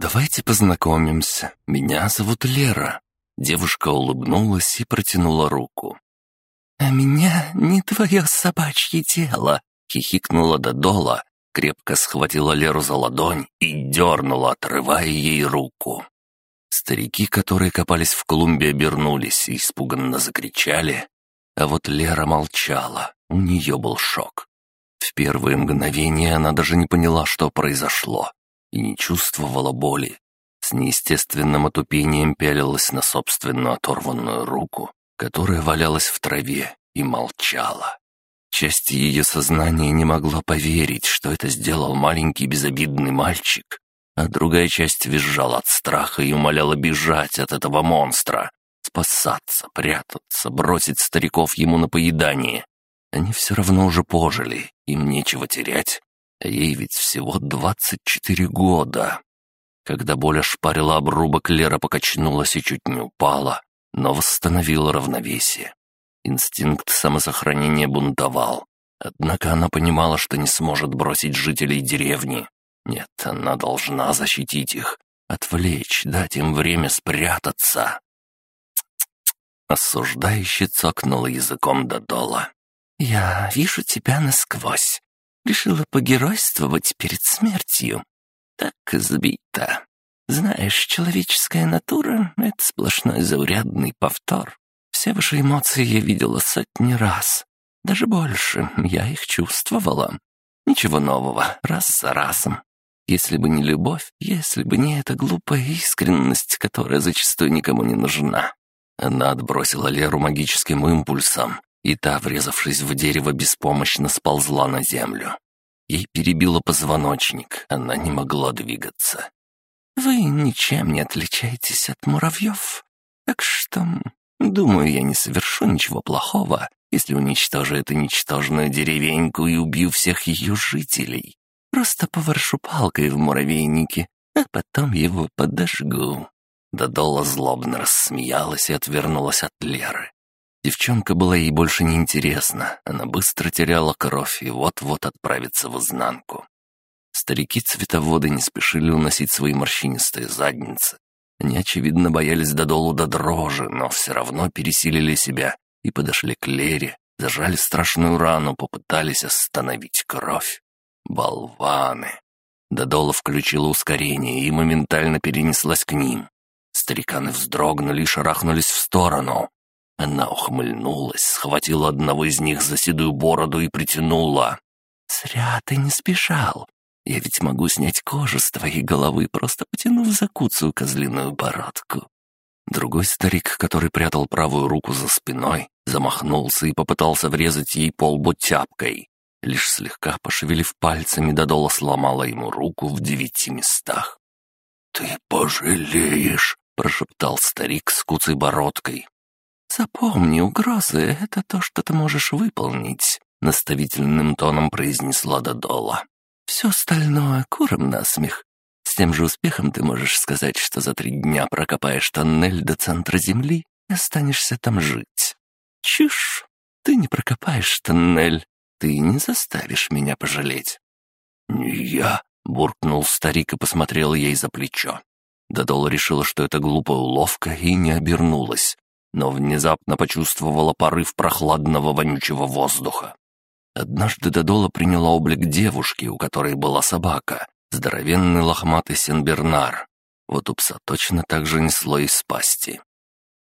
«Давайте познакомимся. Меня зовут Лера». Девушка улыбнулась и протянула руку. «А меня не твое собачье дело», — хихикнула Додола, крепко схватила Леру за ладонь и дернула, отрывая ей руку. Старики, которые копались в клумбе, обернулись и испуганно закричали. А вот Лера молчала, у нее был шок. В первые мгновения она даже не поняла, что произошло, и не чувствовала боли. С неестественным отупением пялилась на собственную оторванную руку, которая валялась в траве, и молчала. Часть ее сознания не могла поверить, что это сделал маленький безобидный мальчик, а другая часть визжала от страха и умоляла бежать от этого монстра, спасаться, прятаться, бросить стариков ему на поедание. Они все равно уже пожили, им нечего терять, а ей ведь всего двадцать четыре года. Когда боль ошпарила обрубок, Лера покачнулась и чуть не упала, но восстановила равновесие. Инстинкт самосохранения бунтовал. Однако она понимала, что не сможет бросить жителей деревни. Нет, она должна защитить их, отвлечь, дать им время спрятаться. Осуждающе цокнула языком до дола. «Я вижу тебя насквозь. Решила погеройствовать перед смертью. Так избита. Знаешь, человеческая натура — это сплошной заурядный повтор. Все ваши эмоции я видела сотни раз. Даже больше, я их чувствовала. Ничего нового, раз за разом. Если бы не любовь, если бы не эта глупая искренность, которая зачастую никому не нужна. Она отбросила Леру магическим импульсом, и та, врезавшись в дерево, беспомощно сползла на землю. Ей перебило позвоночник, она не могла двигаться. «Вы ничем не отличаетесь от муравьев, так что Думаю, я не совершу ничего плохого, если уничтожу эту ничтожную деревеньку и убью всех ее жителей. Просто поворшу палкой в муравейнике, а потом его подожгу». Додола злобно рассмеялась и отвернулась от Леры. Девчонка была ей больше не интересна, она быстро теряла кровь и вот-вот отправится в изнанку. Старики-цветоводы не спешили уносить свои морщинистые задницы, они, очевидно, боялись до долу до дрожи, но все равно пересилили себя и подошли к Лере, зажали страшную рану, попытались остановить кровь. Болваны! Додола включила ускорение и моментально перенеслась к ним. Стариканы вздрогнули и шарахнулись в сторону. Она ухмыльнулась, схватила одного из них за седую бороду и притянула. «Зря ты не спешал. Я ведь могу снять кожу с твоей головы, просто потянув за куцую козлиную бородку». Другой старик, который прятал правую руку за спиной, замахнулся и попытался врезать ей по тяпкой. Лишь слегка пошевелив пальцами, Додола сломала ему руку в девяти местах. «Ты пожалеешь!» — прошептал старик с куцей бородкой. «Запомни, угрозы — это то, что ты можешь выполнить», — наставительным тоном произнесла Додола. Все остальное куром насмех. С тем же успехом ты можешь сказать, что за три дня прокопаешь тоннель до центра Земли и останешься там жить. Чушь! Ты не прокопаешь тоннель, ты не заставишь меня пожалеть». «Не я», — буркнул старик и посмотрел ей за плечо. Додола решила, что это глупая уловка, и не обернулась, но внезапно почувствовала порыв прохладного вонючего воздуха. Однажды Додола приняла облик девушки, у которой была собака, здоровенный лохматый сенбернар. Вот у пса точно так же несло из пасти.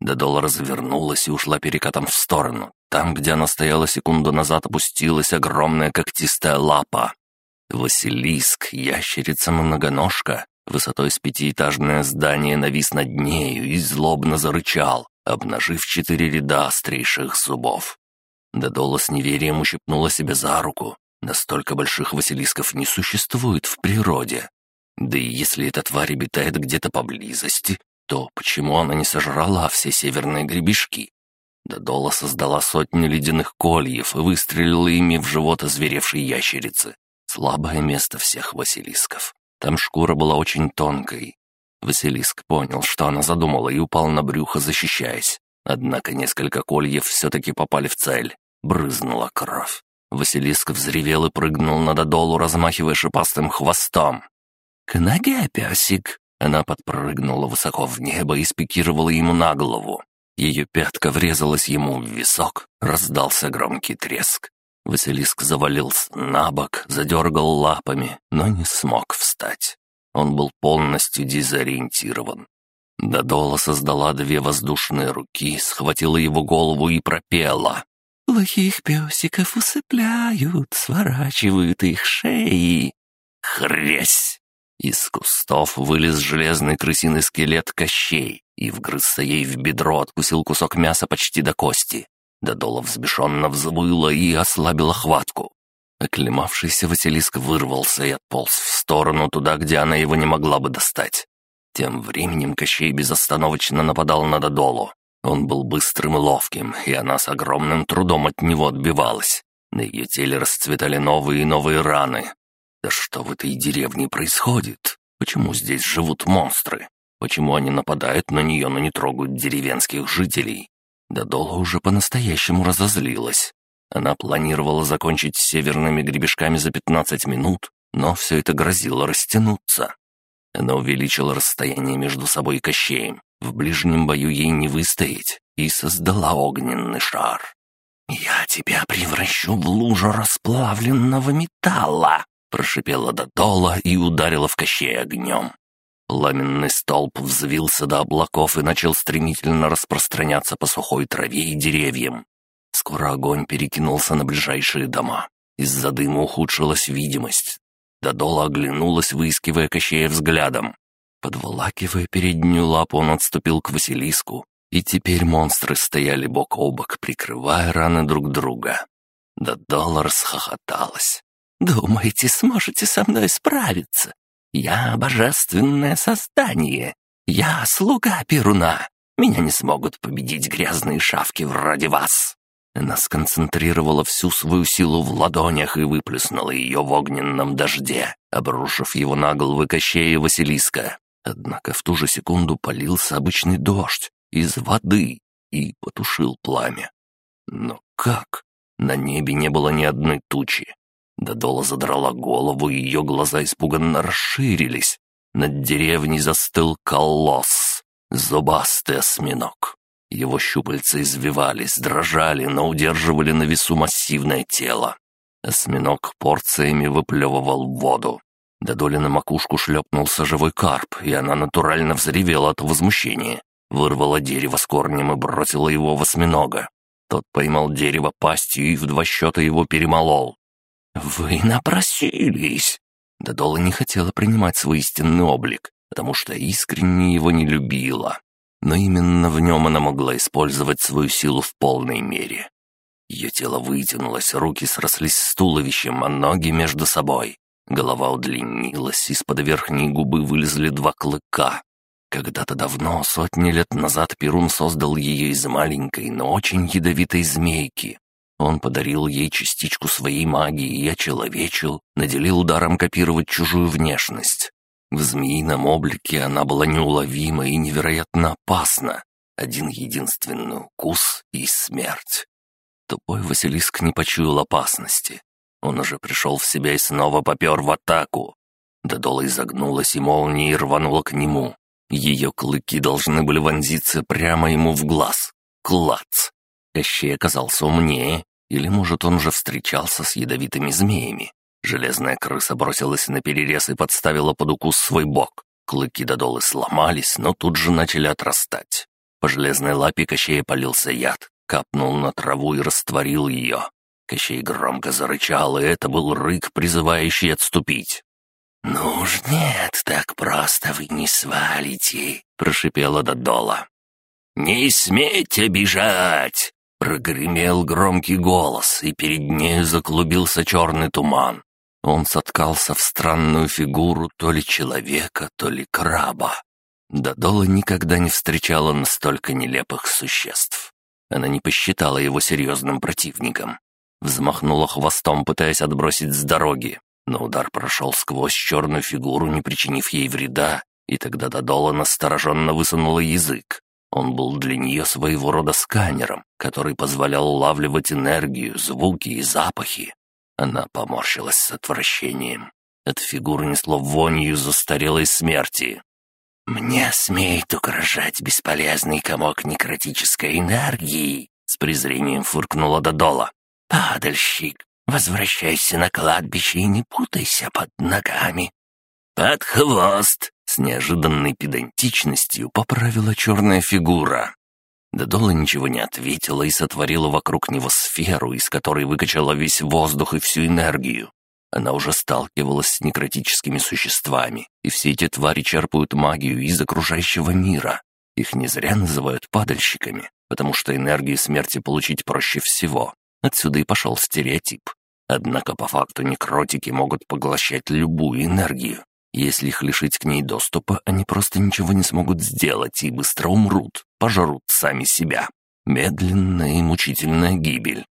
Додола развернулась и ушла перекатом в сторону. Там, где она стояла секунду назад, опустилась огромная когтистая лапа. Василиск, ящерица-многоножка, высотой с пятиэтажное здание навис над нею и злобно зарычал, обнажив четыре ряда острейших зубов. Додола с неверием ущипнула себя за руку. Настолько больших василисков не существует в природе. Да и если эта тварь обитает где-то поблизости, то почему она не сожрала все северные гребешки? Додола создала сотню ледяных кольев и выстрелила ими в живот озверевшей ящерицы. Слабое место всех василисков. Там шкура была очень тонкой. Василиск понял, что она задумала, и упал на брюхо, защищаясь. Однако несколько кольев все-таки попали в цель. Брызнула кровь. Василиск взревел и прыгнул на додолу, размахивая шипастым хвостом. «К ноге, песик!» — Она подпрыгнула высоко в небо и спикировала ему на голову. Ее пятка врезалась ему в висок, раздался громкий треск. Василиск завалился на бок, задергал лапами, но не смог встать. Он был полностью дезориентирован. Додола создала две воздушные руки, схватила его голову и пропела. «Плохих песиков усыпляют, сворачивают их шеи». Хрясь! Из кустов вылез железный крысиный скелет Кощей и вгрызся ей в бедро, откусил кусок мяса почти до кости. Додола взбешенно взвыла и ослабила хватку. Оклемавшийся Василиск вырвался и отполз в сторону туда, где она его не могла бы достать. Тем временем Кощей безостановочно нападал на Додолу. Он был быстрым и ловким, и она с огромным трудом от него отбивалась. На ее теле расцветали новые и новые раны. Да что в этой деревне происходит? Почему здесь живут монстры? Почему они нападают на нее, но не трогают деревенских жителей? Додола уже по-настоящему разозлилась. Она планировала закончить с северными гребешками за 15 минут, но все это грозило растянуться. Она увеличила расстояние между собой и Кощеем. В ближнем бою ей не выстоять, и создала огненный шар. «Я тебя превращу в лужу расплавленного металла!» прошипела Додола и ударила в Кощея огнем. Пламенный столб взвился до облаков и начал стремительно распространяться по сухой траве и деревьям. Скоро огонь перекинулся на ближайшие дома. Из-за дыма ухудшилась видимость. Додола оглянулась, выискивая Кощея взглядом. Подволакивая переднюю лапу, он отступил к Василиску, и теперь монстры стояли бок о бок, прикрывая раны друг друга. Додола расхохоталась. «Думаете, сможете со мной справиться? Я божественное создание. Я слуга Перуна. Меня не смогут победить грязные шавки вроде вас». Она сконцентрировала всю свою силу в ладонях и выплеснула ее в огненном дожде, обрушив его на головы Кощея Василиска. Однако в ту же секунду полился обычный дождь из воды и потушил пламя. Но как? На небе не было ни одной тучи, Додола задрала голову, и ее глаза испуганно расширились. Над деревней застыл колосс, зубастый осьминог. Его щупальца извивались, дрожали, но удерживали на весу массивное тело. Осьминог порциями выплевывал воду. До доли на макушку шлепнулся живой карп, и она натурально взревела от возмущения. Вырвала дерево с корнем и бросила его в осьминога. Тот поймал дерево пастью и в два счета его перемолол. «Вы напросились!» Додола не хотела принимать свой истинный облик, потому что искренне его не любила. Но именно в нем она могла использовать свою силу в полной мере. Ее тело вытянулось, руки срослись с туловищем, а ноги между собой. Голова удлинилась, из-под верхней губы вылезли два клыка. Когда-то давно, сотни лет назад, Перун создал ее из маленькой, но очень ядовитой змейки. Он подарил ей частичку своей магии и очеловечил, наделил даром копировать чужую внешность. В змеином облике она была неуловима и невероятно опасна. Один единственный укус и смерть. Тупой Василиск не почуял опасности. Он уже пришел в себя и снова попер в атаку. Додола изогнулась и молнией рванула к нему. Ее клыки должны были вонзиться прямо ему в глаз. Клац! Кощей оказался умнее, или, может, он же встречался с ядовитыми змеями. Железная крыса бросилась на перерез и подставила под укус свой бок. Клыки Додолы сломались, но тут же начали отрастать. По железной лапе Кощея полился яд, капнул на траву и растворил ее. Кощей громко зарычал, и это был рык, призывающий отступить. «Ну уж нет, так просто вы не свалите», — прошипела Додола. «Не смейте бежать!» Прогремел громкий голос, и перед нею заклубился черный туман. Он соткался в странную фигуру то ли человека, то ли краба. Додола никогда не встречала настолько нелепых существ. Она не посчитала его серьезным противником. Взмахнула хвостом, пытаясь отбросить с дороги, но удар прошел сквозь черную фигуру, не причинив ей вреда, и тогда Додола настороженно высунула язык. Он был для нее своего рода сканером, который позволял улавливать энергию, звуки и запахи. Она поморщилась с отвращением. От фигуры несло вонью застарелой смерти. «Мне смеет угрожать бесполезный комок некротической энергии!» С презрением фыркнула Додола. «Падальщик, возвращайся на кладбище и не путайся под ногами!» «Под хвост!» — с неожиданной педантичностью поправила черная фигура. Додола ничего не ответила и сотворила вокруг него сферу, из которой выкачала весь воздух и всю энергию. Она уже сталкивалась с некротическими существами, и все эти твари черпают магию из окружающего мира. Их не зря называют падальщиками, потому что энергию смерти получить проще всего. Отсюда и пошел стереотип. Однако по факту некротики могут поглощать любую энергию. Если их лишить к ней доступа, они просто ничего не смогут сделать и быстро умрут, пожрут сами себя. Медленная и мучительная гибель.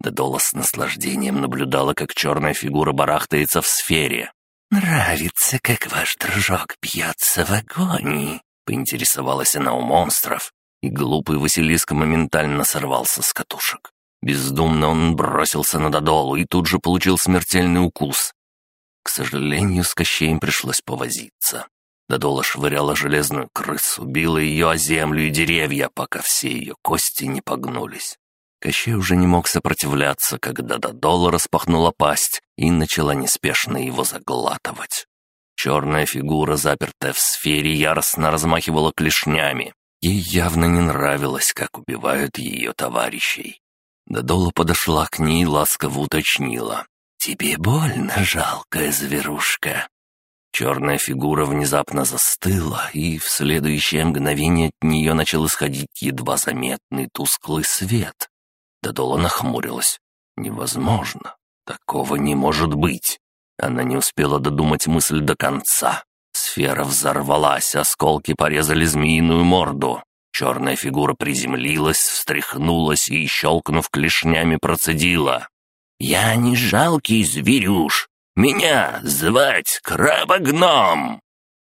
Додола с наслаждением наблюдала, как черная фигура барахтается в сфере. «Нравится, как ваш дружок бьется в агонии», — поинтересовалась она у монстров, и глупый Василиск моментально сорвался с катушек. Бездумно он бросился на Додолу и тут же получил смертельный укус. К сожалению, с Кощеем пришлось повозиться. Додола швыряла железную крысу, била ее о землю и деревья, пока все ее кости не погнулись. Кощей уже не мог сопротивляться, когда Додола распахнула пасть и начала неспешно его заглатывать. Черная фигура, запертая в сфере, яростно размахивала клешнями. Ей явно не нравилось, как убивают ее товарищей. Додола подошла к ней и ласково уточнила. «Тебе больно, жалкая зверушка?» Черная фигура внезапно застыла, и в следующее мгновение от нее начал исходить едва заметный тусклый свет. Додола нахмурилась. «Невозможно. Такого не может быть». Она не успела додумать мысль до конца. Сфера взорвалась, осколки порезали змеиную морду. Черная фигура приземлилась, встряхнулась и, щелкнув клешнями, процедила. «Я не жалкий зверюш. Меня звать крабогном!»